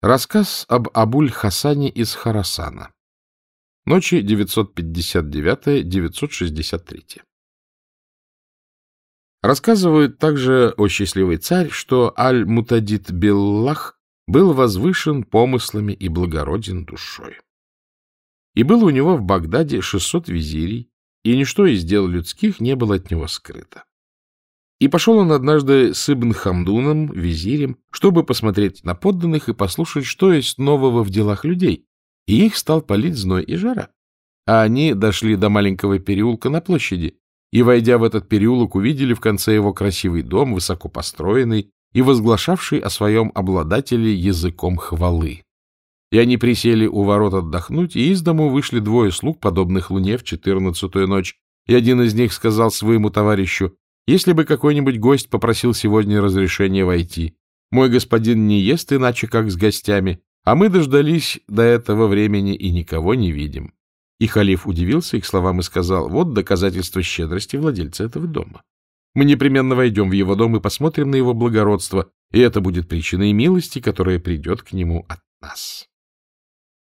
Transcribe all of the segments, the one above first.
Рассказ об Абуль-Хасане из Харасана. Ночи 959-963. Рассказывают также о счастливый царь, что Аль-Мутадид Беллах был возвышен помыслами и благороден душой. И было у него в Багдаде 600 визирей, и ничто из дел людских не было от него скрыто. И пошел он однажды с Ибн Хамдуном, визирем, чтобы посмотреть на подданных и послушать, что есть нового в делах людей. И их стал палить зной и жара. А они дошли до маленького переулка на площади, и, войдя в этот переулок, увидели в конце его красивый дом, высоко построенный и возглашавший о своем обладателе языком хвалы. И они присели у ворот отдохнуть, и из дому вышли двое слуг, подобных луне в четырнадцатую ночь, и один из них сказал своему товарищу, если бы какой-нибудь гость попросил сегодня разрешения войти, мой господин не ест иначе, как с гостями, а мы дождались до этого времени и никого не видим. И халиф удивился их словам и сказал, вот доказательство щедрости владельца этого дома. Мы непременно войдем в его дом и посмотрим на его благородство, и это будет причиной милости, которая придет к нему от нас.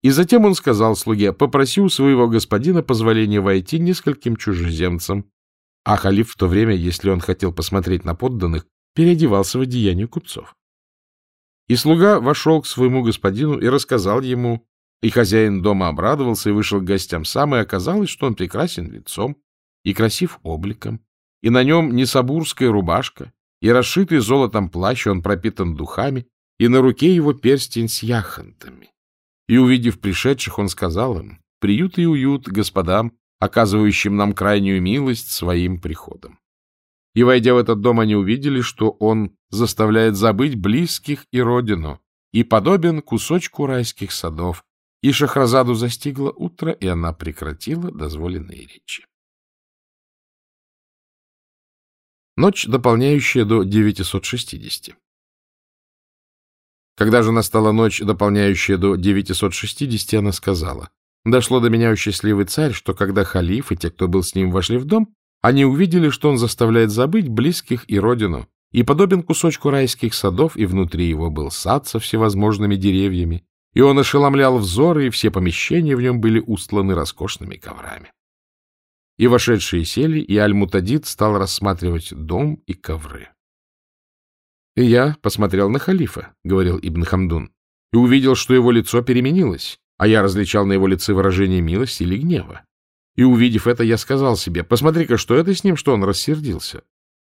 И затем он сказал слуге, попроси у своего господина позволения войти нескольким чужеземцам, а халиф в то время, если он хотел посмотреть на подданных, переодевался в одеяние купцов. И слуга вошел к своему господину и рассказал ему, и хозяин дома обрадовался и вышел к гостям сам, и оказалось, что он прекрасен лицом и красив обликом, и на нем не сабурская рубашка, и расшитый золотом плащ, он пропитан духами, и на руке его перстень с яхонтами. И, увидев пришедших, он сказал им, «Приют и уют господам, оказывающим нам крайнюю милость своим приходом. И, войдя в этот дом, они увидели, что он заставляет забыть близких и родину, и подобен кусочку райских садов, и Шахразаду застигло утро, и она прекратила дозволенные речи. Ночь, дополняющая до 960. Когда же настала ночь, дополняющая до 960, она сказала, Дошло до меня, у счастливый царь, что когда халиф и те, кто был с ним, вошли в дом, они увидели, что он заставляет забыть близких и родину, и подобен кусочку райских садов, и внутри его был сад со всевозможными деревьями, и он ошеломлял взоры, и все помещения в нем были устланы роскошными коврами. И вошедшие сели, и Аль-Мутадид стал рассматривать дом и ковры. — И я посмотрел на халифа, — говорил Ибн Хамдун, — и увидел, что его лицо переменилось, а я различал на его лице выражение милости или гнева. И, увидев это, я сказал себе, посмотри-ка, что это с ним, что он рассердился.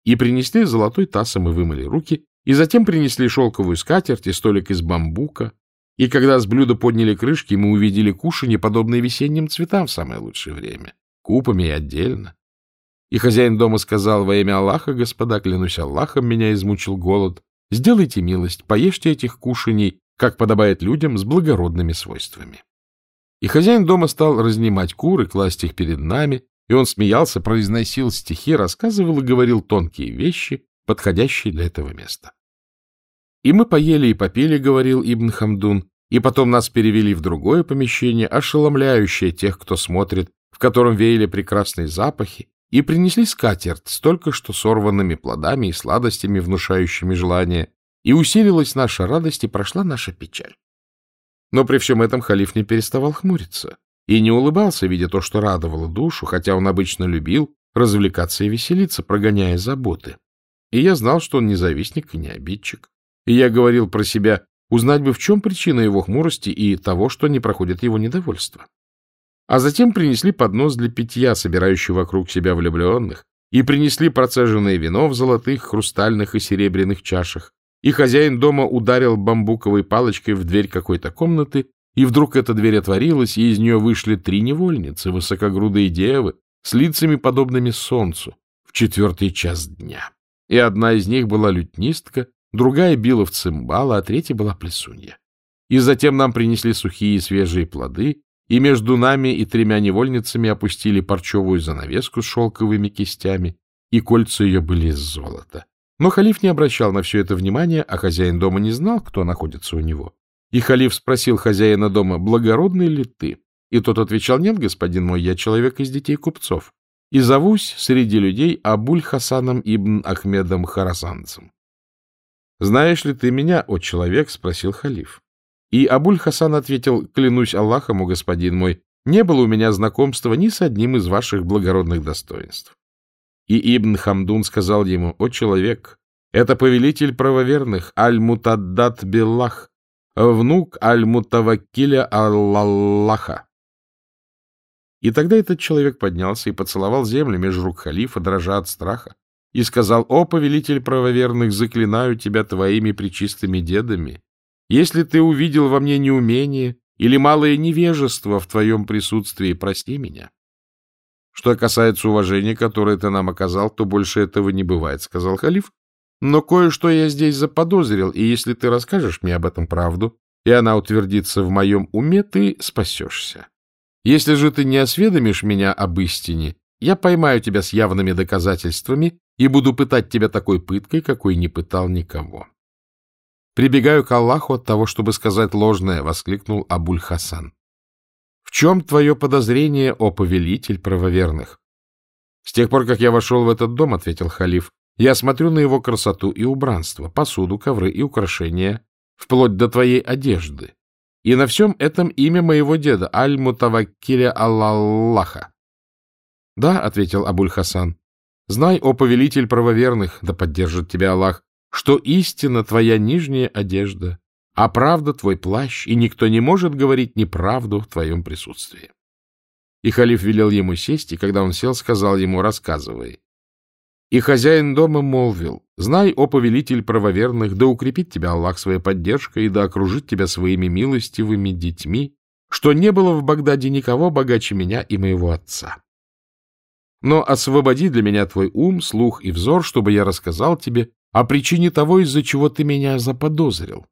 И принесли золотой таз, и мы вымыли руки, и затем принесли шелковую скатерть и столик из бамбука, и когда с блюда подняли крышки, мы увидели кушанье, подобное весенним цветам в самое лучшее время, купами и отдельно. И хозяин дома сказал, во имя Аллаха, господа, клянусь Аллахом, меня измучил голод, сделайте милость, поешьте этих кушаний как подобает людям с благородными свойствами. И хозяин дома стал разнимать кур и класть их перед нами, и он смеялся, произносил стихи, рассказывал и говорил тонкие вещи, подходящие для этого места. И мы поели и попили, говорил Ибн Хамдун, и потом нас перевели в другое помещение, ошеломляющее тех, кто смотрит, в котором веяли прекрасные запахи, и принесли скатерть с только что сорванными плодами и сладостями, внушающими желание, и усилилась наша радость, и прошла наша печаль. Но при всем этом халиф не переставал хмуриться и не улыбался, видя то, что радовало душу, хотя он обычно любил развлекаться и веселиться, прогоняя заботы. И я знал, что он не завистник и не обидчик. И я говорил про себя, узнать бы, в чем причина его хмурости и того, что не проходит его недовольство. А затем принесли поднос для питья, собирающий вокруг себя влюбленных, и принесли процеженное вино в золотых, хрустальных и серебряных чашах, и хозяин дома ударил бамбуковой палочкой в дверь какой-то комнаты, и вдруг эта дверь отворилась, и из нее вышли три невольницы, высокогрудые девы, с лицами, подобными солнцу, в четвертый час дня. И одна из них была лютнистка, другая била в цимбала, а третья была плесунья. И затем нам принесли сухие и свежие плоды, и между нами и тремя невольницами опустили парчевую занавеску с шелковыми кистями, и кольца ее были из золота. Но халиф не обращал на все это внимания, а хозяин дома не знал, кто находится у него. И халиф спросил хозяина дома, благородный ли ты? И тот отвечал, нет, господин мой, я человек из детей купцов. И зовусь среди людей Абуль-Хасаном ибн Ахмедом Харасанцем. — Знаешь ли ты меня, о человек? — спросил халиф. И Абуль-Хасан ответил, клянусь Аллахом, о господин мой, не было у меня знакомства ни с одним из ваших благородных достоинств. И Ибн Хамдун сказал ему, о человек, это повелитель правоверных, Аль-Мутаддат Биллах, внук Аль-Мутаваккиля Аллаха. И тогда этот человек поднялся и поцеловал землю между рук халифа, дрожа от страха, и сказал, «О, повелитель правоверных, заклинаю тебя твоими причистыми дедами, если ты увидел во мне неумение или малое невежество в твоем присутствии, прости меня». Что касается уважения, которое ты нам оказал, то больше этого не бывает, — сказал халиф. Но кое-что я здесь заподозрил, и если ты расскажешь мне об этом правду, и она утвердится в моем уме, ты спасешься. Если же ты не осведомишь меня об истине, я поймаю тебя с явными доказательствами и буду пытать тебя такой пыткой, какой не пытал никого. Прибегаю к Аллаху от того, чтобы сказать ложное, — воскликнул Абуль-Хасан. Чем твое подозрение, о повелитель правоверных? С тех пор, как я вошел в этот дом, — ответил халиф, — я смотрю на его красоту и убранство, посуду, ковры и украшения, вплоть до твоей одежды. И на всем этом имя моего деда, Аль-Мутаваккиля Аллаха. — Да, — ответил Абуль-Хасан, — знай, о повелитель правоверных, да поддержит тебя Аллах, что истина твоя нижняя одежда, а правда твой плащ, и никто не может говорить неправду в твоем присутствии. И халиф велел ему сесть, и когда он сел, сказал ему, рассказывай. И хозяин дома молвил, «Знай, о повелитель правоверных, да укрепит тебя Аллах своей поддержкой и да окружит тебя своими милостивыми детьми, что не было в Багдаде никого богаче меня и моего отца. Но освободи для меня твой ум, слух и взор, чтобы я рассказал тебе о причине того, из-за чего ты меня заподозрил».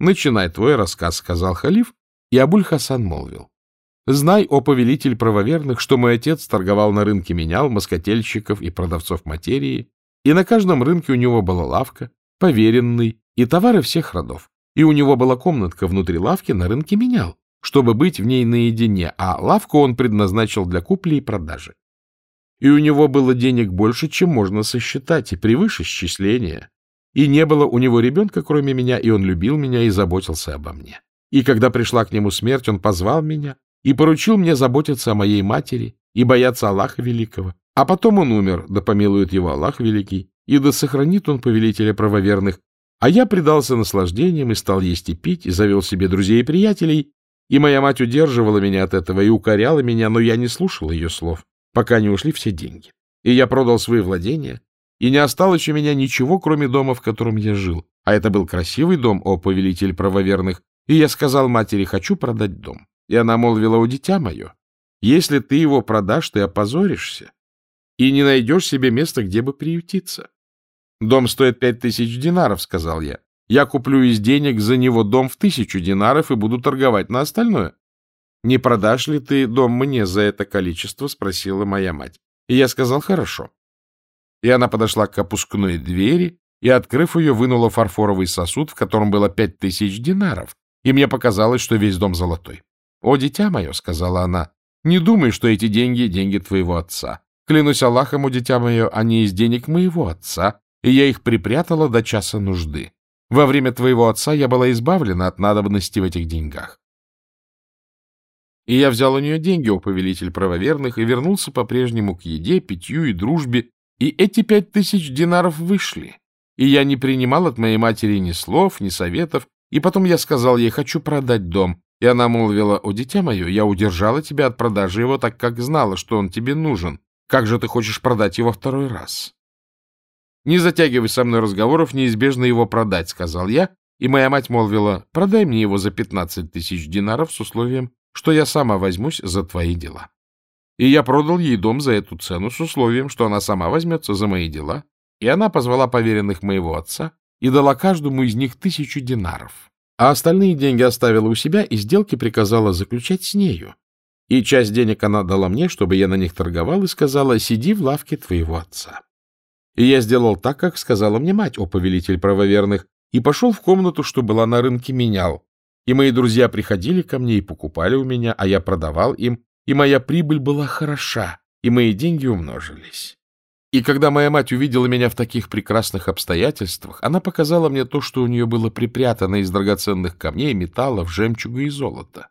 «Начинай твой рассказ», — сказал халиф, и Абуль-Хасан молвил. Знай, о повелитель правоверных, что мой отец торговал на рынке менял, москотельщиков и продавцов материи, и на каждом рынке у него была лавка, поверенный и товары всех родов. И у него была комнатка внутри лавки на рынке менял, чтобы быть в ней наедине, а лавку он предназначил для купли и продажи. И у него было денег больше, чем можно сосчитать, и превыше счисления. И не было у него ребенка, кроме меня, и он любил меня и заботился обо мне. И когда пришла к нему смерть, он позвал меня, и поручил мне заботиться о моей матери и бояться Аллаха Великого. А потом он умер, да помилует его Аллах Великий, и да сохранит он повелителя правоверных. А я предался наслаждениям и стал есть и пить, и завел себе друзей и приятелей, и моя мать удерживала меня от этого и укоряла меня, но я не слушал ее слов, пока не ушли все деньги. И я продал свои владения, и не осталось у меня ничего, кроме дома, в котором я жил. А это был красивый дом, о повелитель правоверных, и я сказал матери, хочу продать дом. И она молвила, у дитя мое, если ты его продашь, ты опозоришься и не найдешь себе места, где бы приютиться. Дом стоит пять тысяч динаров, сказал я. Я куплю из денег за него дом в тысячу динаров и буду торговать на остальное. Не продашь ли ты дом мне за это количество? спросила моя мать. И я сказал, хорошо. И она подошла к опускной двери и, открыв ее, вынула фарфоровый сосуд, в котором было пять тысяч динаров, и мне показалось, что весь дом золотой. — О, дитя мое, — сказала она, — не думай, что эти деньги — деньги твоего отца. Клянусь Аллахом, о, дитя мое, они из денег моего отца, и я их припрятала до часа нужды. Во время твоего отца я была избавлена от надобности в этих деньгах. И я взял у нее деньги, о повелитель правоверных, и вернулся по-прежнему к еде, питью и дружбе, и эти пять тысяч динаров вышли. И я не принимал от моей матери ни слов, ни советов, и потом я сказал ей, хочу продать дом, и она молвила, «О, дитя мое, я удержала тебя от продажи его, так как знала, что он тебе нужен. Как же ты хочешь продать его второй раз?» «Не затягивай со мной разговоров, неизбежно его продать», — сказал я, и моя мать молвила, «Продай мне его за пятнадцать тысяч динаров с условием, что я сама возьмусь за твои дела». И я продал ей дом за эту цену с условием, что она сама возьмется за мои дела, и она позвала поверенных моего отца и дала каждому из них тысячу динаров а остальные деньги оставила у себя и сделки приказала заключать с нею. И часть денег она дала мне, чтобы я на них торговал, и сказала, сиди в лавке твоего отца. И я сделал так, как сказала мне мать, о повелитель правоверных, и пошел в комнату, что была на рынке, менял. И мои друзья приходили ко мне и покупали у меня, а я продавал им, и моя прибыль была хороша, и мои деньги умножились. И когда моя мать увидела меня в таких прекрасных обстоятельствах, она показала мне то, что у нее было припрятано из драгоценных камней, металлов, жемчуга и золота.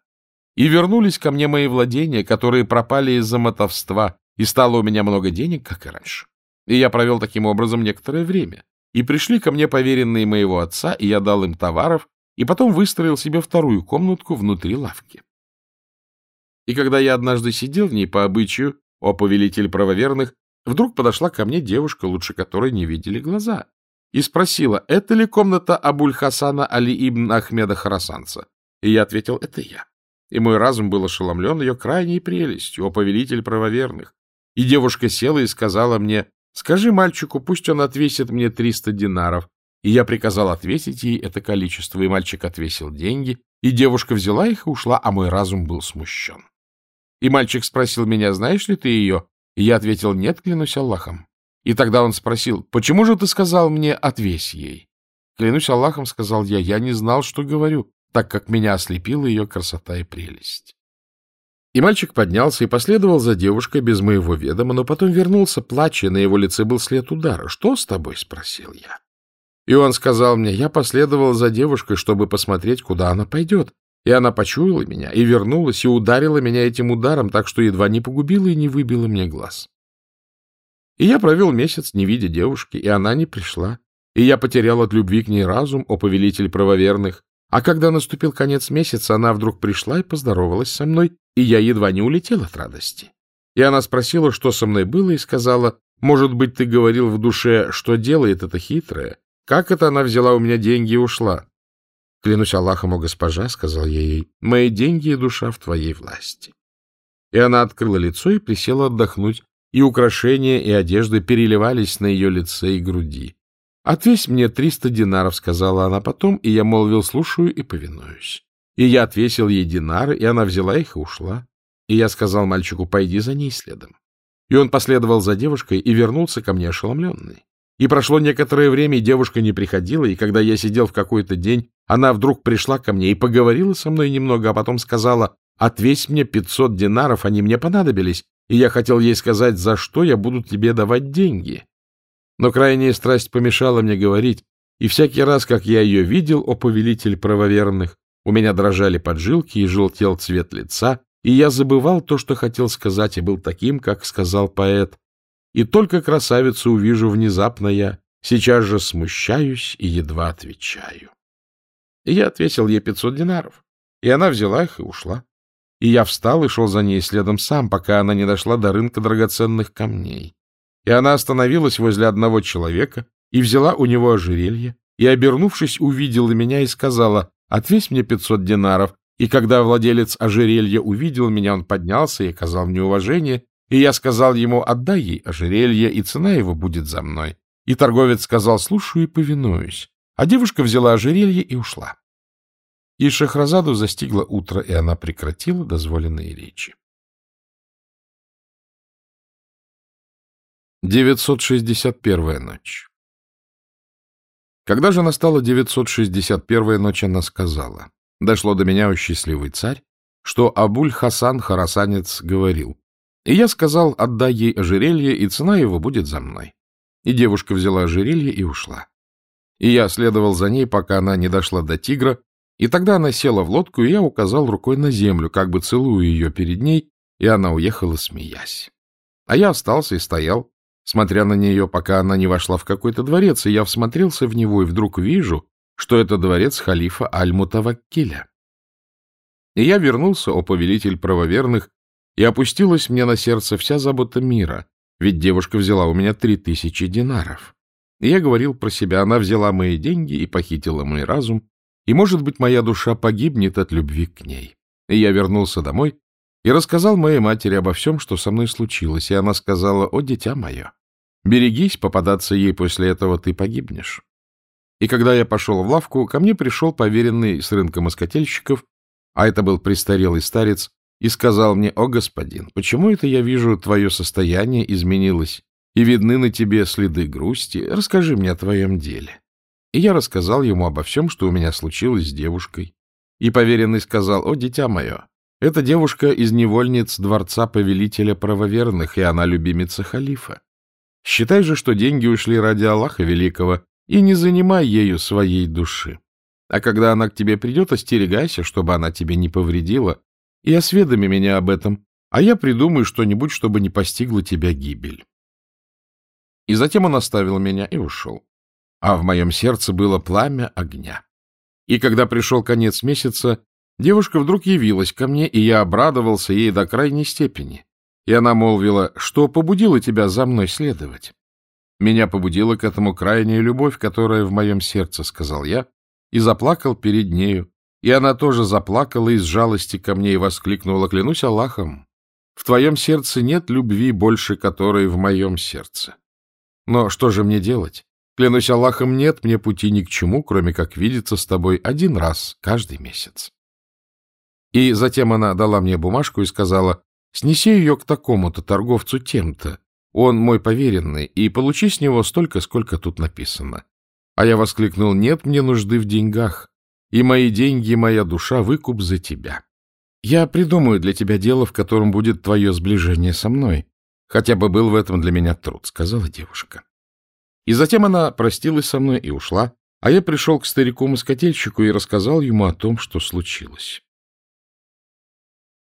И вернулись ко мне мои владения, которые пропали из-за мотовства, и стало у меня много денег, как и раньше. И я провел таким образом некоторое время. И пришли ко мне поверенные моего отца, и я дал им товаров, и потом выстроил себе вторую комнатку внутри лавки. И когда я однажды сидел в ней по обычаю, о повелитель правоверных, Вдруг подошла ко мне девушка, лучше которой не видели глаза, и спросила, это ли комната Абуль-Хасана Али ибн Ахмеда Харасанца. И я ответил, это я. И мой разум был ошеломлен ее крайней прелестью, о повелитель правоверных. И девушка села и сказала мне, скажи мальчику, пусть он отвесит мне триста динаров. И я приказал отвесить ей это количество, и мальчик отвесил деньги, и девушка взяла их и ушла, а мой разум был смущен. И мальчик спросил меня, знаешь ли ты ее? И я ответил, нет, клянусь Аллахом. И тогда он спросил, почему же ты сказал мне «отвесь ей»? Клянусь Аллахом, сказал я, я не знал, что говорю, так как меня ослепила ее красота и прелесть. И мальчик поднялся и последовал за девушкой без моего ведома, но потом вернулся, плача, на его лице был след удара. «Что с тобой?» — спросил я. И он сказал мне, я последовал за девушкой, чтобы посмотреть, куда она пойдет. И она почуяла меня, и вернулась, и ударила меня этим ударом, так что едва не погубила и не выбила мне глаз. И я провел месяц, не видя девушки, и она не пришла. И я потерял от любви к ней разум, о повелитель правоверных. А когда наступил конец месяца, она вдруг пришла и поздоровалась со мной, и я едва не улетел от радости. И она спросила, что со мной было, и сказала, «Может быть, ты говорил в душе, что делает это хитрое? Как это она взяла у меня деньги и ушла?» — Клянусь Аллахом, о госпожа, — сказал я ей, — мои деньги и душа в твоей власти. И она открыла лицо и присела отдохнуть, и украшения и одежды переливались на ее лице и груди. — Отвесь мне триста динаров, — сказала она потом, и я молвил, слушаю и повинуюсь. И я отвесил ей динары, и она взяла их и ушла. И я сказал мальчику, пойди за ней следом. И он последовал за девушкой и вернулся ко мне ошеломленный. И прошло некоторое время, и девушка не приходила, и когда я сидел в какой-то день, она вдруг пришла ко мне и поговорила со мной немного, а потом сказала, «Отвесь мне пятьсот динаров, они мне понадобились, и я хотел ей сказать, за что я буду тебе давать деньги». Но крайняя страсть помешала мне говорить, и всякий раз, как я ее видел, о повелитель правоверных, у меня дрожали поджилки и желтел цвет лица, и я забывал то, что хотел сказать, и был таким, как сказал поэт, и только красавицу увижу внезапно я, сейчас же смущаюсь и едва отвечаю. И я отвесил ей пятьсот динаров, и она взяла их и ушла. И я встал и шел за ней следом сам, пока она не дошла до рынка драгоценных камней. И она остановилась возле одного человека и взяла у него ожерелье, и, обернувшись, увидела меня и сказала, «Отвесь мне пятьсот динаров». И когда владелец ожерелья увидел меня, он поднялся и оказал мне уважение, и я сказал ему, отдай ей ожерелье, и цена его будет за мной. И торговец сказал, слушаю и повинуюсь. А девушка взяла ожерелье и ушла. И Шахразаду застигло утро, и она прекратила дозволенные речи. 961 ночь Когда же настала 961 ночь, она сказала, дошло до меня, о счастливый царь, что Абуль-Хасан Харасанец говорил, и я сказал, отдай ей ожерелье, и цена его будет за мной. И девушка взяла ожерелье и ушла. И я следовал за ней, пока она не дошла до тигра, и тогда она села в лодку, и я указал рукой на землю, как бы целую ее перед ней, и она уехала, смеясь. А я остался и стоял, смотря на нее, пока она не вошла в какой-то дворец, и я всмотрелся в него, и вдруг вижу, что это дворец халифа Аль-Мутаваккиля. И я вернулся, о повелитель правоверных, и опустилась мне на сердце вся забота мира, ведь девушка взяла у меня три тысячи динаров. И я говорил про себя, она взяла мои деньги и похитила мой разум, и, может быть, моя душа погибнет от любви к ней. И я вернулся домой и рассказал моей матери обо всем, что со мной случилось, и она сказала, «О, дитя мое, берегись, попадаться ей после этого ты погибнешь». И когда я пошел в лавку, ко мне пришел поверенный с рынка москотельщиков, а это был престарелый старец, и сказал мне, «О, господин, почему это я вижу, твое состояние изменилось, и видны на тебе следы грусти? Расскажи мне о твоем деле». И я рассказал ему обо всем, что у меня случилось с девушкой. И поверенный сказал, «О, дитя мое, эта девушка из невольниц дворца повелителя правоверных, и она любимица халифа. Считай же, что деньги ушли ради Аллаха Великого, и не занимай ею своей души. А когда она к тебе придет, остерегайся, чтобы она тебе не повредила, и осведоми меня об этом, а я придумаю что-нибудь, чтобы не постигла тебя гибель. И затем он оставил меня и ушел. А в моем сердце было пламя огня. И когда пришел конец месяца, девушка вдруг явилась ко мне, и я обрадовался ей до крайней степени. И она молвила, что побудило тебя за мной следовать. Меня побудила к этому крайняя любовь, которая в моем сердце, — сказал я, и заплакал перед нею. И она тоже заплакала из жалости ко мне и воскликнула, клянусь Аллахом, в твоем сердце нет любви больше, которой в моем сердце. Но что же мне делать? Клянусь Аллахом, нет мне пути ни к чему, кроме как видеться с тобой один раз каждый месяц. И затем она дала мне бумажку и сказала, снеси ее к такому-то торговцу тем-то, он мой поверенный, и получи с него столько, сколько тут написано. А я воскликнул, нет мне нужды в деньгах, и мои деньги, моя душа — выкуп за тебя. Я придумаю для тебя дело, в котором будет твое сближение со мной. Хотя бы был в этом для меня труд, — сказала девушка. И затем она простилась со мной и ушла, а я пришел к старику-москательщику и рассказал ему о том, что случилось.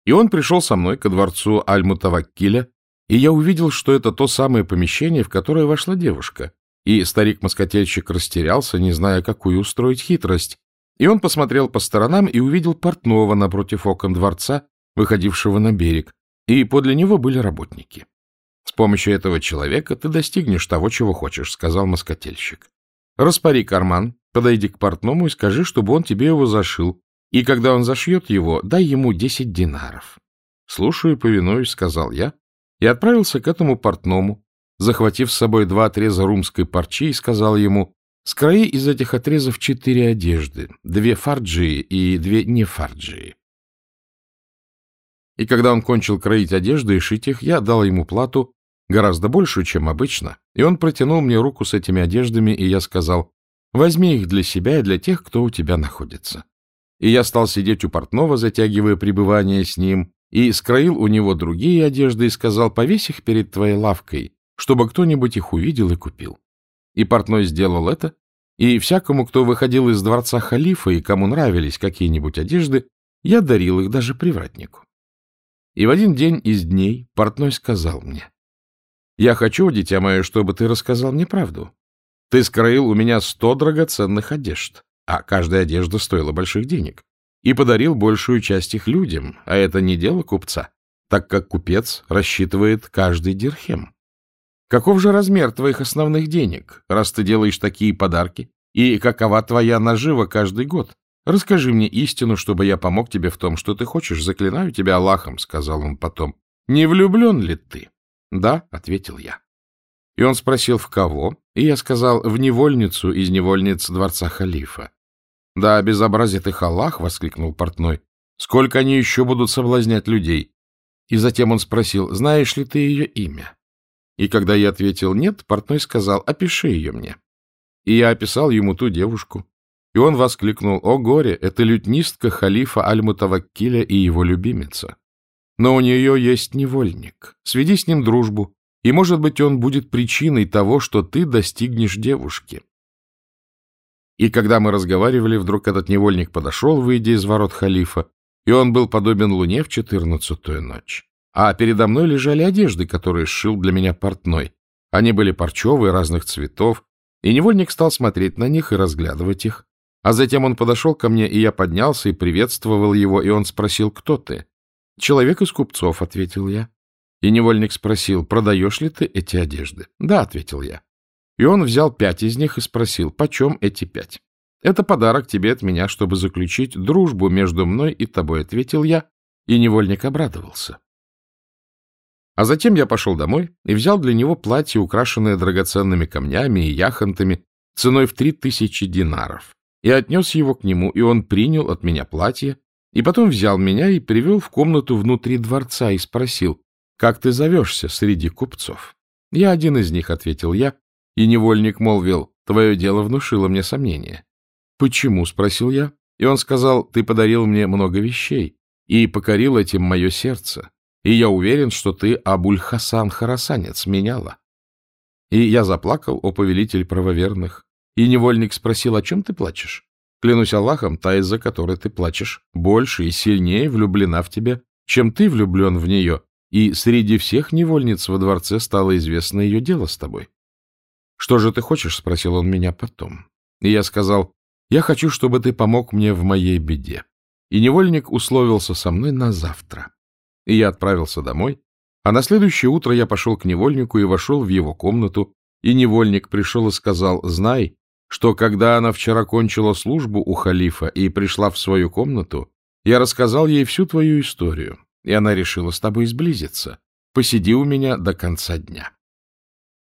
И он пришел со мной ко дворцу Аль-Мутаваккиля, и я увидел, что это то самое помещение, в которое вошла девушка. И старик-москательщик растерялся, не зная, какую устроить хитрость, и он посмотрел по сторонам и увидел портного напротив окон дворца, выходившего на берег, и подле него были работники. — С помощью этого человека ты достигнешь того, чего хочешь, — сказал москательщик. — Распори карман, подойди к портному и скажи, чтобы он тебе его зашил, и когда он зашьет его, дай ему десять динаров. — Слушаю и повинуюсь, — сказал я, и отправился к этому портному, захватив с собой два отреза румской парчи, и сказал ему, Скрои из этих отрезов четыре одежды, две фарджии и две не фарджии. И когда он кончил кроить одежды и шить их, я дал ему плату, гораздо большую, чем обычно, и он протянул мне руку с этими одеждами, и я сказал, возьми их для себя и для тех, кто у тебя находится. И я стал сидеть у портного, затягивая пребывание с ним, и скроил у него другие одежды и сказал, повесь их перед твоей лавкой, чтобы кто-нибудь их увидел и купил. И портной сделал это, и всякому, кто выходил из дворца халифа и кому нравились какие-нибудь одежды, я дарил их даже привратнику. И в один день из дней портной сказал мне, «Я хочу, дитя мое, чтобы ты рассказал мне правду. Ты скроил у меня сто драгоценных одежд, а каждая одежда стоила больших денег, и подарил большую часть их людям, а это не дело купца, так как купец рассчитывает каждый дирхем. Каков же размер твоих основных денег, раз ты делаешь такие подарки? И какова твоя нажива каждый год? Расскажи мне истину, чтобы я помог тебе в том, что ты хочешь. Заклинаю тебя Аллахом, — сказал он потом. Не влюблен ли ты? Да, — ответил я. И он спросил, в кого? И я сказал, в невольницу из невольниц дворца халифа. Да, безобразит их Аллах, — воскликнул портной. Сколько они еще будут соблазнять людей? И затем он спросил, знаешь ли ты ее имя? И когда я ответил «нет», портной сказал «опиши ее мне». И я описал ему ту девушку. И он воскликнул «О горе, это лютнистка халифа Аль-Мутаваккиля и его любимица. Но у нее есть невольник. Сведи с ним дружбу, и, может быть, он будет причиной того, что ты достигнешь девушки». И когда мы разговаривали, вдруг этот невольник подошел, выйдя из ворот халифа, и он был подобен луне в четырнадцатую ночь а передо мной лежали одежды, которые сшил для меня портной. Они были парчевые, разных цветов, и невольник стал смотреть на них и разглядывать их. А затем он подошел ко мне, и я поднялся и приветствовал его, и он спросил, кто ты? «Человек из купцов», — ответил я. И невольник спросил, продаешь ли ты эти одежды? «Да», — ответил я. И он взял пять из них и спросил, почем эти пять? «Это подарок тебе от меня, чтобы заключить дружбу между мной и тобой», — ответил я, и невольник обрадовался. А затем я пошел домой и взял для него платье, украшенное драгоценными камнями и яхонтами, ценой в три тысячи динаров, и отнес его к нему, и он принял от меня платье, и потом взял меня и привел в комнату внутри дворца и спросил, «Как ты зовешься среди купцов?» «Я один из них», — ответил я, и невольник молвил, «Твое дело внушило мне сомнение». «Почему?» — спросил я, и он сказал, «Ты подарил мне много вещей и покорил этим мое сердце, и я уверен, что ты Абуль-Хасан Харасанец меняла. И я заплакал, о повелитель правоверных. И невольник спросил, о чем ты плачешь? Клянусь Аллахом, та, из-за которой ты плачешь, больше и сильнее влюблена в тебя, чем ты влюблен в нее, и среди всех невольниц во дворце стало известно ее дело с тобой. — Что же ты хочешь? — спросил он меня потом. И я сказал, — я хочу, чтобы ты помог мне в моей беде. И невольник условился со мной на завтра. И я отправился домой, а на следующее утро я пошел к невольнику и вошел в его комнату, и невольник пришел и сказал, «Знай, что когда она вчера кончила службу у халифа и пришла в свою комнату, я рассказал ей всю твою историю, и она решила с тобой сблизиться. Посиди у меня до конца дня».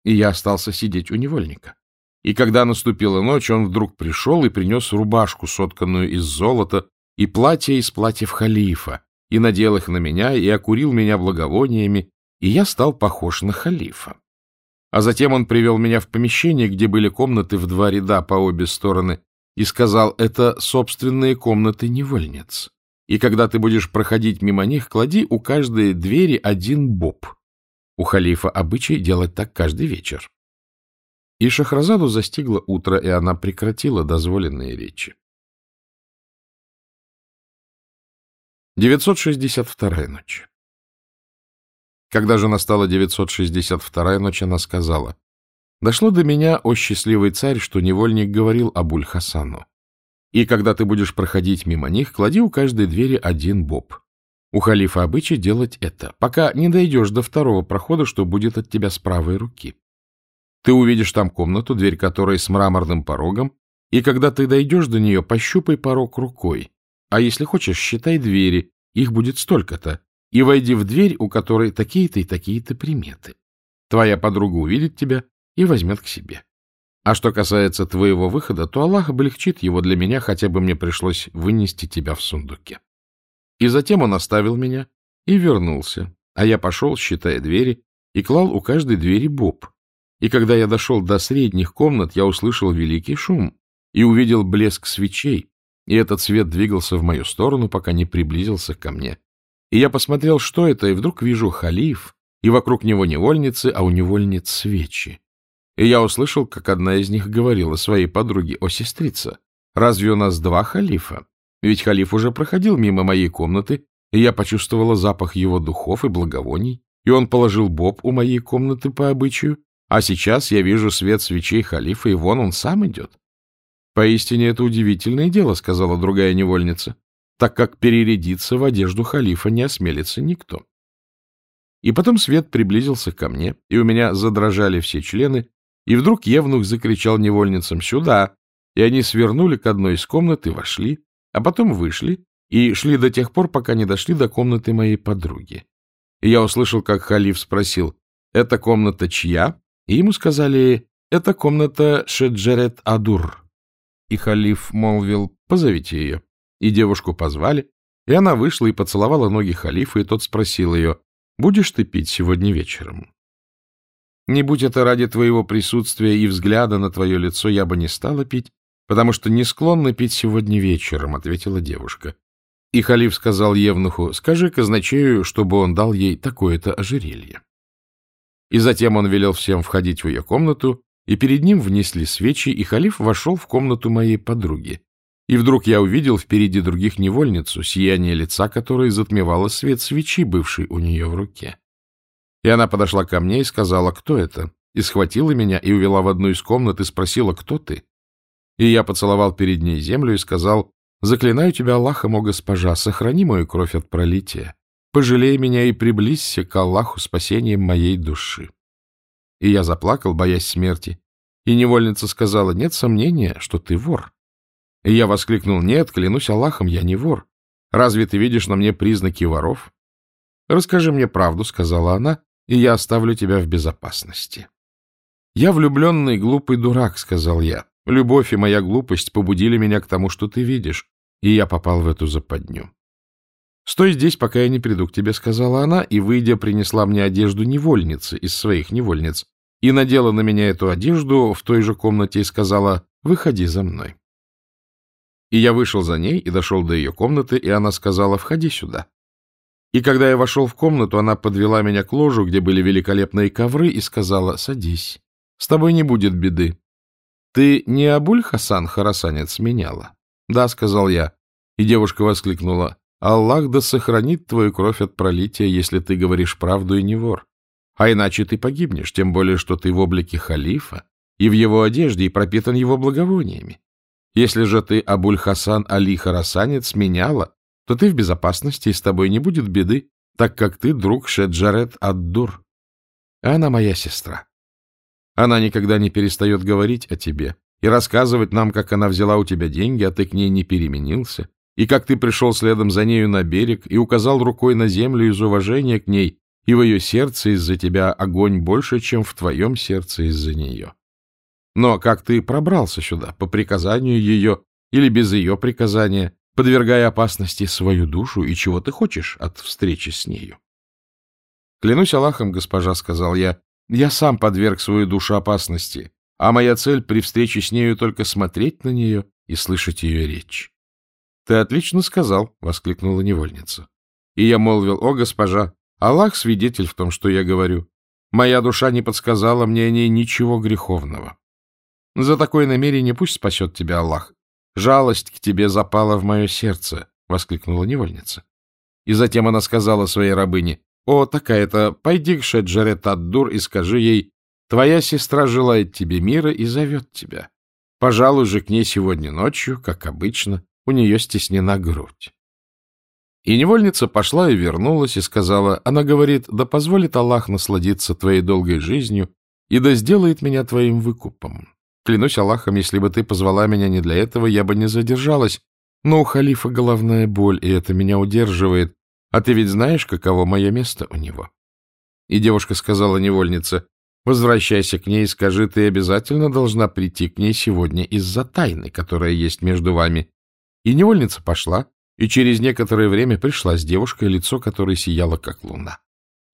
И я остался сидеть у невольника. И когда наступила ночь, он вдруг пришел и принес рубашку, сотканную из золота, и платье из платьев халифа, и надел их на меня, и окурил меня благовониями, и я стал похож на халифа. А затем он привел меня в помещение, где были комнаты в два ряда по обе стороны, и сказал, это собственные комнаты невольниц. И когда ты будешь проходить мимо них, клади у каждой двери один боб. У халифа обычай делать так каждый вечер. И Шахразаду застигло утро, и она прекратила дозволенные речи. 962-я ночь Когда же настала 962-я ночь, она сказала, «Дошло до меня, о счастливый царь, что невольник говорил Абуль-Хасану. И когда ты будешь проходить мимо них, клади у каждой двери один боб. У халифа обычай делать это, пока не дойдешь до второго прохода, что будет от тебя с правой руки. Ты увидишь там комнату, дверь которой с мраморным порогом, и когда ты дойдешь до нее, пощупай порог рукой, а если хочешь, считай двери, их будет столько-то, и войди в дверь, у которой такие-то и такие-то приметы. Твоя подруга увидит тебя и возьмет к себе. А что касается твоего выхода, то Аллах облегчит его для меня, хотя бы мне пришлось вынести тебя в сундуке. И затем он оставил меня и вернулся, а я пошел, считая двери, и клал у каждой двери боб. И когда я дошел до средних комнат, я услышал великий шум и увидел блеск свечей, и этот свет двигался в мою сторону, пока не приблизился ко мне. И я посмотрел, что это, и вдруг вижу халиф, и вокруг него невольницы, а у невольниц свечи. И я услышал, как одна из них говорила своей подруге, «О, сестрица, разве у нас два халифа? Ведь халиф уже проходил мимо моей комнаты, и я почувствовала запах его духов и благовоний, и он положил боб у моей комнаты по обычаю, а сейчас я вижу свет свечей халифа, и вон он сам идет. — Поистине это удивительное дело, — сказала другая невольница, так как перерядиться в одежду халифа не осмелится никто. И потом свет приблизился ко мне, и у меня задрожали все члены, и вдруг Евнух закричал невольницам «Сюда!» И они свернули к одной из комнат и вошли, а потом вышли и шли до тех пор, пока не дошли до комнаты моей подруги. И я услышал, как халиф спросил «Это комната чья?» И ему сказали «Это комната Шеджерет Адур». И халиф молвил, позовите ее. И девушку позвали, и она вышла и поцеловала ноги халифа, и тот спросил ее, будешь ты пить сегодня вечером? Не будь это ради твоего присутствия и взгляда на твое лицо, я бы не стала пить, потому что не склонна пить сегодня вечером, — ответила девушка. И халиф сказал Евнуху, скажи казначею, чтобы он дал ей такое-то ожерелье. И затем он велел всем входить в ее комнату, и перед ним внесли свечи, и халиф вошел в комнату моей подруги. И вдруг я увидел впереди других невольницу, сияние лица которой затмевало свет свечи, бывший у нее в руке. И она подошла ко мне и сказала, кто это, и схватила меня и увела в одну из комнат и спросила, кто ты. И я поцеловал перед ней землю и сказал, «Заклинаю тебя Аллахом, о госпожа, сохрани мою кровь от пролития. Пожалей меня и приблизься к Аллаху спасением моей души». И я заплакал, боясь смерти. И невольница сказала, нет сомнения, что ты вор. И я воскликнул, нет, клянусь Аллахом, я не вор. Разве ты видишь на мне признаки воров? Расскажи мне правду, сказала она, и я оставлю тебя в безопасности. Я влюбленный глупый дурак, сказал я. Любовь и моя глупость побудили меня к тому, что ты видишь, и я попал в эту западню. «Стой здесь, пока я не приду к тебе», — сказала она, и, выйдя, принесла мне одежду невольницы из своих невольниц, и надела на меня эту одежду в той же комнате и сказала «Выходи за мной». И я вышел за ней и дошел до ее комнаты, и она сказала «Входи сюда». И когда я вошел в комнату, она подвела меня к ложу, где были великолепные ковры, и сказала «Садись, С тобой не будет беды. Ты не Абуль-Хасан Харасанец меняла? Да, сказал я. И девушка воскликнула. Аллах да сохранит твою кровь от пролития, если ты говоришь правду и не вор. А иначе ты погибнешь, тем более, что ты в облике халифа и в его одежде и пропитан его благовониями. Если же ты Абуль-Хасан Али Харасанец меняла, то ты в безопасности, и с тобой не будет беды, так как ты друг Шеджарет Аддур. Она моя сестра. Она никогда не перестает говорить о тебе и рассказывать нам, как она взяла у тебя деньги, а ты к ней не переменился, и как ты пришел следом за нею на берег и указал рукой на землю из уважения к ней, и в ее сердце из-за тебя огонь больше, чем в твоем сердце из-за нее. Но как ты пробрался сюда, по приказанию ее или без ее приказания, подвергая опасности свою душу, и чего ты хочешь от встречи с нею? Клянусь Аллахом, госпожа, — сказал я, — я сам подверг свою душу опасности, а моя цель при встрече с нею только смотреть на нее и слышать ее речь. — Ты отлично сказал, — воскликнула невольница. И я молвил, — О, госпожа, Аллах свидетель в том, что я говорю. Моя душа не подсказала мне о ней ничего греховного. За такое намерение пусть спасет тебя Аллах. Жалость к тебе запала в мое сердце, — воскликнула невольница. И затем она сказала своей рабыне, — О, такая-то, пойди к Шеджарет Аддур и скажи ей, твоя сестра желает тебе мира и зовет тебя. Пожалуй же к ней сегодня ночью, как обычно, у нее стеснена грудь. И невольница пошла и вернулась, и сказала, она говорит, да позволит Аллах насладиться твоей долгой жизнью и да сделает меня твоим выкупом. Клянусь Аллахом, если бы ты позвала меня не для этого, я бы не задержалась. Но у халифа головная боль, и это меня удерживает. А ты ведь знаешь, каково мое место у него? И девушка сказала невольнице, возвращайся к ней и скажи, ты обязательно должна прийти к ней сегодня из-за тайны, которая есть между вами. И невольница пошла, и через некоторое время пришла с девушкой, лицо которой сияло, как луна.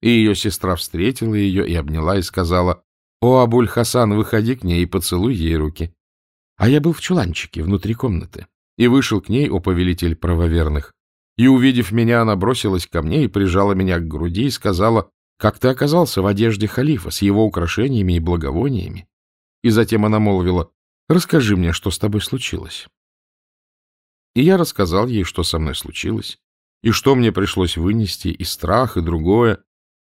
И ее сестра встретила ее и обняла и сказала, «О, Абуль-Хасан, выходи к ней и поцелуй ей руки». А я был в чуланчике, внутри комнаты, и вышел к ней, о повелитель правоверных. И, увидев меня, она бросилась ко мне и прижала меня к груди и сказала, «Как ты оказался в одежде халифа с его украшениями и благовониями?» И затем она молвила, «Расскажи мне, что с тобой случилось». И я рассказал ей, что со мной случилось, и что мне пришлось вынести, и страх, и другое,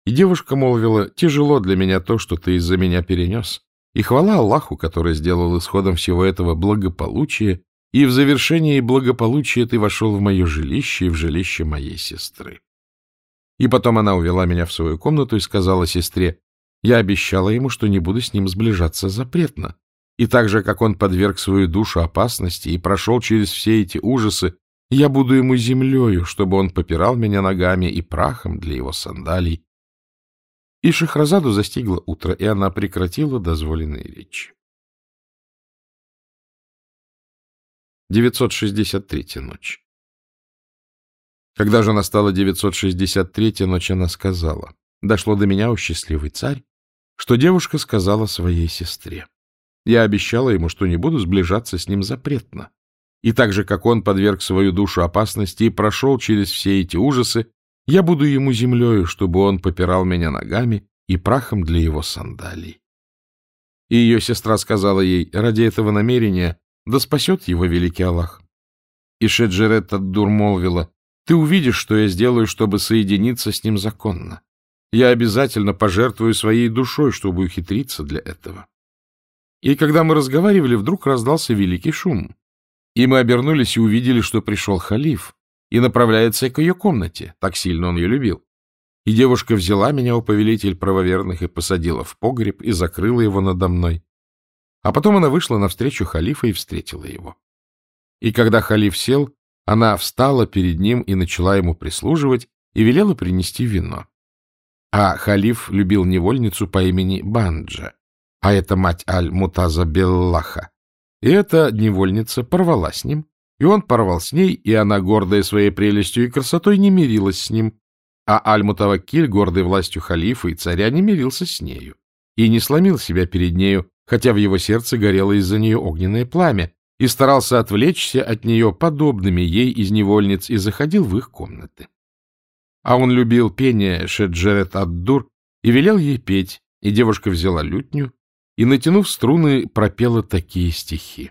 и девушка молвила, тяжело для меня то, что ты из-за меня перенес. И хвала Аллаху, который сделал исходом всего этого благополучие, и в завершении благополучия ты вошел в мое жилище и в жилище моей сестры. И потом она увела меня в свою комнату и сказала сестре, я обещала ему, что не буду с ним сближаться запретно. И так же, как он подверг свою душу опасности и прошел через все эти ужасы, я буду ему землею, чтобы он попирал меня ногами и прахом для его сандалий, и Шахразаду застигло утро, и она прекратила дозволенные речи. 963 ночь. Когда же настала 963 ночь, она сказала, «Дошло до меня, о счастливый царь, что девушка сказала своей сестре. Я обещала ему, что не буду сближаться с ним запретно. И так же, как он подверг свою душу опасности и прошел через все эти ужасы, я буду ему землею, чтобы он попирал меня ногами и прахом для его сандалий. И ее сестра сказала ей, ради этого намерения, да спасет его великий Аллах. И Шеджерет Аддур молвила, ты увидишь, что я сделаю, чтобы соединиться с ним законно. Я обязательно пожертвую своей душой, чтобы ухитриться для этого. И когда мы разговаривали, вдруг раздался великий шум. И мы обернулись и увидели, что пришел халиф, и направляется к ее комнате, так сильно он ее любил. И девушка взяла меня, у повелитель правоверных, и посадила в погреб, и закрыла его надо мной. А потом она вышла навстречу халифа и встретила его. И когда халиф сел, она встала перед ним и начала ему прислуживать, и велела принести вино. А халиф любил невольницу по имени Банджа, а это мать Аль-Мутаза Беллаха. И эта невольница порвала с ним, и он порвал с ней, и она, гордая своей прелестью и красотой, не мирилась с ним. А Аль-Мутавакиль, гордой властью халифа и царя, не мирился с нею и не сломил себя перед нею, хотя в его сердце горело из-за нее огненное пламя, и старался отвлечься от нее подобными ей из невольниц и заходил в их комнаты. А он любил пение Шеджерет Аддур и велел ей петь, и девушка взяла лютню, и, натянув струны, пропела такие стихи.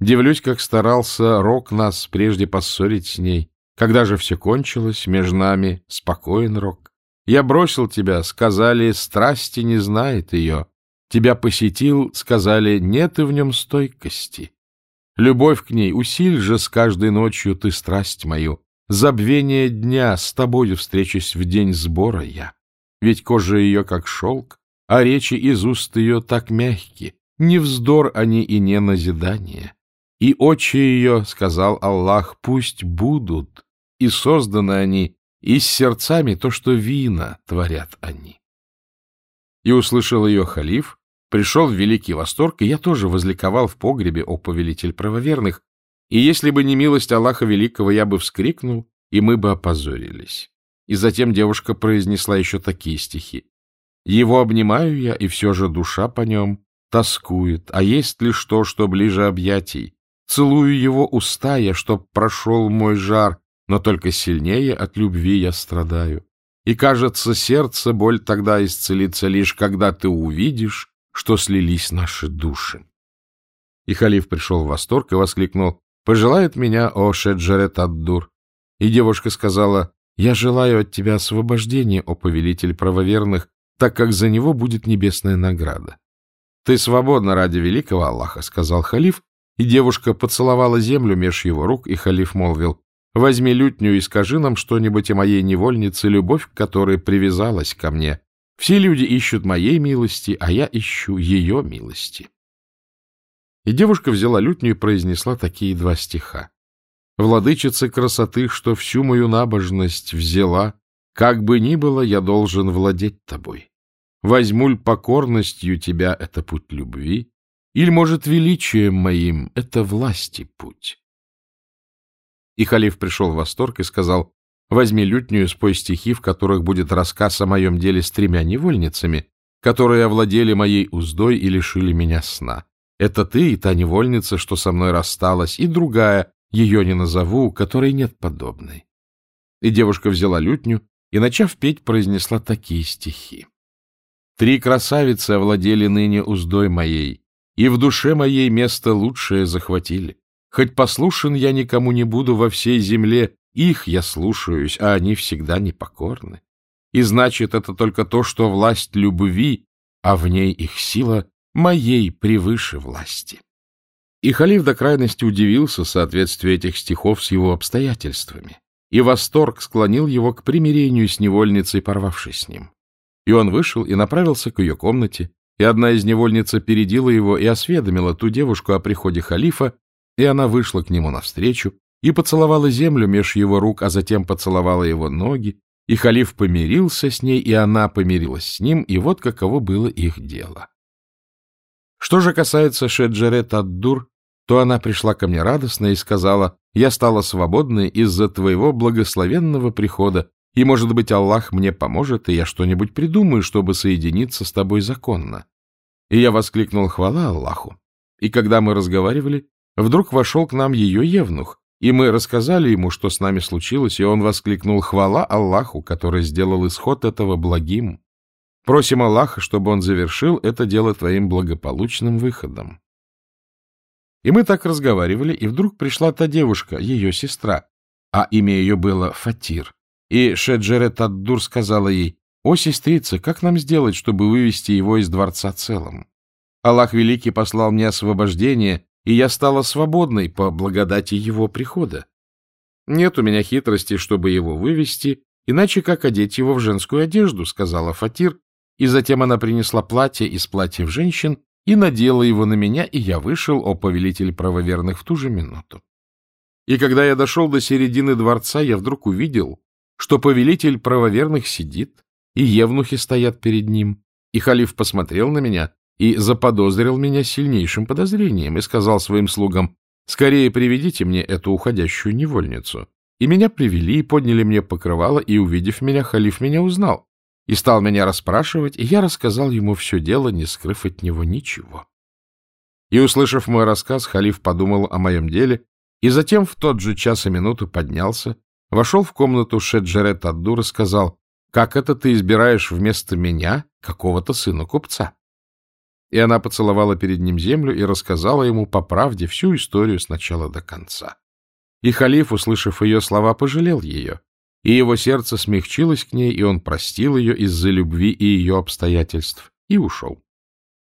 Дивлюсь, как старался Рок нас прежде поссорить с ней. Когда же все кончилось, между нами спокоен Рок. Я бросил тебя, сказали, страсти не знает ее. Тебя посетил, сказали, нет и в нем стойкости. Любовь к ней усиль же с каждой ночью ты страсть мою. Забвение дня с тобою встречусь в день сбора я. Ведь кожа ее как шелк, а речи из уст ее так мягкие. Не вздор они и не назидание. И очи ее, сказал Аллах, пусть будут, и созданы они, и с сердцами то, что вина творят они. И услышал ее халиф, пришел в великий восторг, и я тоже возликовал в погребе, о повелитель правоверных, и если бы не милость Аллаха Великого, я бы вскрикнул, и мы бы опозорились. И затем девушка произнесла еще такие стихи. «Его обнимаю я, и все же душа по нем тоскует, а есть ли что, что ближе объятий? Целую его уста я, чтоб прошел мой жар, но только сильнее от любви я страдаю. И, кажется, сердце боль тогда исцелится лишь, когда ты увидишь, что слились наши души. И халиф пришел в восторг и воскликнул, «Пожелает меня, о Шеджарет Аддур!» И девушка сказала, «Я желаю от тебя освобождения, о повелитель правоверных, так как за него будет небесная награда». «Ты свободна ради великого Аллаха», — сказал халиф, и девушка поцеловала землю меж его рук, и халиф молвил, «Возьми лютню и скажи нам что-нибудь о моей невольнице, любовь к которой привязалась ко мне. Все люди ищут моей милости, а я ищу ее милости». И девушка взяла лютню и произнесла такие два стиха. «Владычица красоты, что всю мою набожность взяла, как бы ни было, я должен владеть тобой. Возьму ль покорностью тебя — это путь любви, или, может, величием моим — это власти путь. И халиф пришел в восторг и сказал, возьми лютню и спой стихи, в которых будет рассказ о моем деле с тремя невольницами, которые овладели моей уздой и лишили меня сна. Это ты и та невольница, что со мной рассталась, и другая, ее не назову, которой нет подобной. И девушка взяла лютню и, начав петь, произнесла такие стихи. Три красавицы овладели ныне уздой моей, и в душе моей место лучшее захватили. Хоть послушен я никому не буду во всей земле, их я слушаюсь, а они всегда непокорны. И значит, это только то, что власть любви, а в ней их сила моей превыше власти. И халиф до крайности удивился соответствию этих стихов с его обстоятельствами, и восторг склонил его к примирению с невольницей, порвавшей с ним. И он вышел и направился к ее комнате, и одна из невольниц опередила его и осведомила ту девушку о приходе халифа, и она вышла к нему навстречу и поцеловала землю меж его рук, а затем поцеловала его ноги, и халиф помирился с ней, и она помирилась с ним, и вот каково было их дело. Что же касается Шеджерет Аддур, то она пришла ко мне радостно и сказала, «Я стала свободной из-за твоего благословенного прихода, и, может быть, Аллах мне поможет, и я что-нибудь придумаю, чтобы соединиться с тобой законно. И я воскликнул хвала Аллаху. И когда мы разговаривали, вдруг вошел к нам ее евнух, и мы рассказали ему, что с нами случилось, и он воскликнул хвала Аллаху, который сделал исход этого благим. Просим Аллаха, чтобы он завершил это дело твоим благополучным выходом. И мы так разговаривали, и вдруг пришла та девушка, ее сестра, а имя ее было Фатир. И Шеджерет Аддур сказала ей, «О, сестрица, как нам сделать, чтобы вывести его из дворца целым? Аллах Великий послал мне освобождение, и я стала свободной по благодати его прихода. Нет у меня хитрости, чтобы его вывести, иначе как одеть его в женскую одежду», — сказала Фатир, и затем она принесла платье из платьев женщин и надела его на меня, и я вышел, о повелитель правоверных, в ту же минуту. И когда я дошел до середины дворца, я вдруг увидел, что повелитель правоверных сидит, и евнухи стоят перед ним. И халиф посмотрел на меня и заподозрил меня сильнейшим подозрением и сказал своим слугам, «Скорее приведите мне эту уходящую невольницу». И меня привели и подняли мне покрывало, и, увидев меня, халиф меня узнал и стал меня расспрашивать, и я рассказал ему все дело, не скрыв от него ничего. И, услышав мой рассказ, халиф подумал о моем деле, и затем в тот же час и минуту поднялся Вошел в комнату Шеджерет Аддур и сказал, «Как это ты избираешь вместо меня какого-то сына купца?» И она поцеловала перед ним землю и рассказала ему по правде всю историю с начала до конца. И халиф, услышав ее слова, пожалел ее, и его сердце смягчилось к ней, и он простил ее из-за любви и ее обстоятельств, и ушел.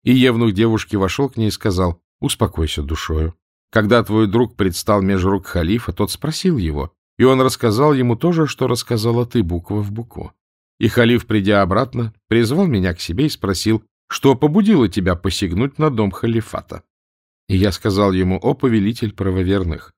И евнух девушки вошел к ней и сказал, «Успокойся душою. Когда твой друг предстал меж рук халифа, тот спросил его, и он рассказал ему то же, что рассказала ты, буква в букву. И халиф, придя обратно, призвал меня к себе и спросил, что побудило тебя посягнуть на дом халифата. И я сказал ему, о, повелитель правоверных,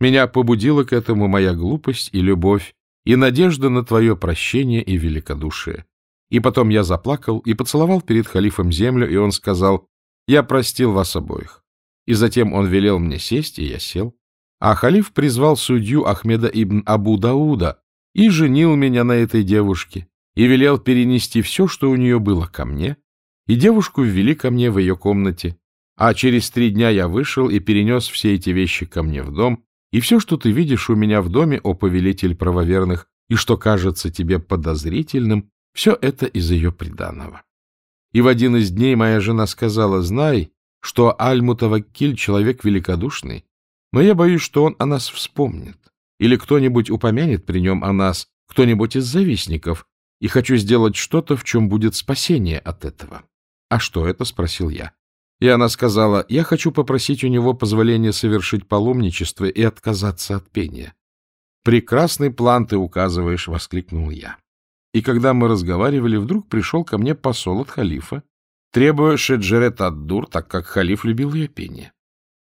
меня побудила к этому моя глупость и любовь, и надежда на твое прощение и великодушие. И потом я заплакал и поцеловал перед халифом землю, и он сказал, я простил вас обоих. И затем он велел мне сесть, и я сел. А халиф призвал судью Ахмеда ибн Абу Дауда и женил меня на этой девушке, и велел перенести все, что у нее было, ко мне, и девушку ввели ко мне в ее комнате, а через три дня я вышел и перенес все эти вещи ко мне в дом, и все, что ты видишь у меня в доме, о повелитель правоверных, и что кажется тебе подозрительным, все это из ее приданого. И в один из дней моя жена сказала, знай, что Аль-Мутаваккиль человек великодушный, но я боюсь, что он о нас вспомнит, или кто-нибудь упомянет при нем о нас, кто-нибудь из завистников, и хочу сделать что-то, в чем будет спасение от этого. — А что это? — спросил я. И она сказала, я хочу попросить у него позволения совершить паломничество и отказаться от пения. — Прекрасный план ты указываешь, — воскликнул я. И когда мы разговаривали, вдруг пришел ко мне посол от халифа, требуя шеджерет ад-дур, так как халиф любил ее пение.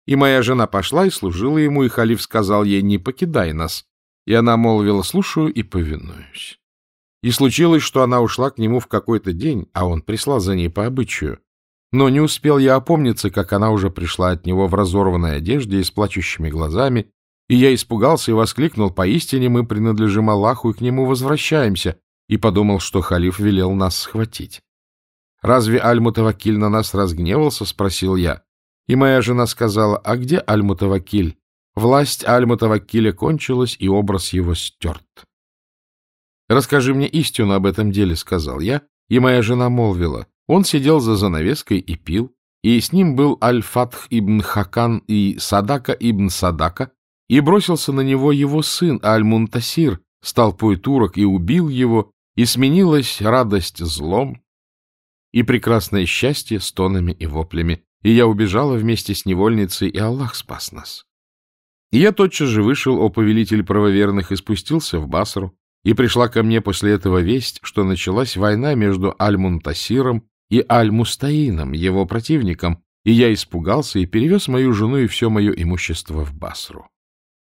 И моя жена пошла и служила ему, и халиф сказал ей, не покидай нас. И она молвила, слушаю и повинуюсь. И случилось, что она ушла к нему в какой-то день, а он прислал за ней по обычаю. Но не успел я опомниться, как она уже пришла от него в разорванной одежде и с плачущими глазами, и я испугался и воскликнул, поистине мы принадлежим Аллаху и к нему возвращаемся, и подумал, что халиф велел нас схватить. «Разве Аль-Мутавакиль на нас разгневался?» — спросил я. И моя жена сказала, «А где Аль-Мутавакиль?» Власть Аль-Мутавакиля кончилась, и образ его стерт. «Расскажи мне истину об этом деле», — сказал я, и моя жена молвила. Он сидел за занавеской и пил, и с ним был Аль-Фатх ибн Хакан и Садака ибн Садака, и бросился на него его сын Аль-Мунтасир с толпой турок и убил его, и сменилась радость злом, и прекрасное счастье стонами и воплями, и я убежала вместе с невольницей, и Аллах спас нас. И я тотчас же вышел, о повелитель правоверных, и спустился в Басру, и пришла ко мне после этого весть, что началась война между Аль-Мунтасиром и Аль-Мустаином, его противником, и я испугался и перевез мою жену и все мое имущество в Басру.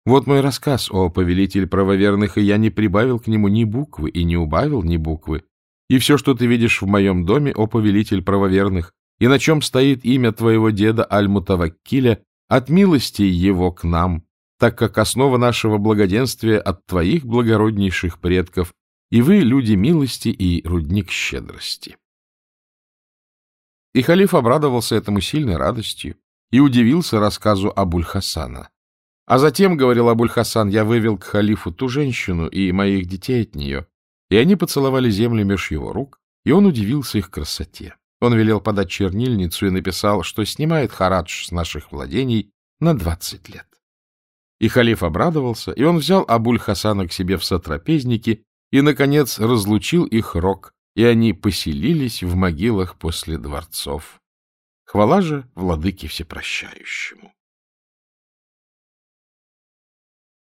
Вот мой рассказ, о повелитель правоверных, и я не прибавил к нему ни буквы и не убавил ни буквы. И все, что ты видишь в моем доме, о повелитель правоверных, и на чем стоит имя твоего деда Аль-Мутаваккиля, от милости его к нам, так как основа нашего благоденствия от твоих благороднейших предков, и вы люди милости и рудник щедрости. И халиф обрадовался этому сильной радостью и удивился рассказу Абуль-Хасана. А затем, — говорил Абуль-Хасан, — я вывел к халифу ту женщину и моих детей от нее, и они поцеловали землю меж его рук, и он удивился их красоте. Он велел подать чернильницу и написал, что снимает харадж с наших владений на двадцать лет. И халиф обрадовался, и он взял Абуль-Хасана к себе в сотрапезники и, наконец, разлучил их рог, и они поселились в могилах после дворцов. Хвала же владыке всепрощающему.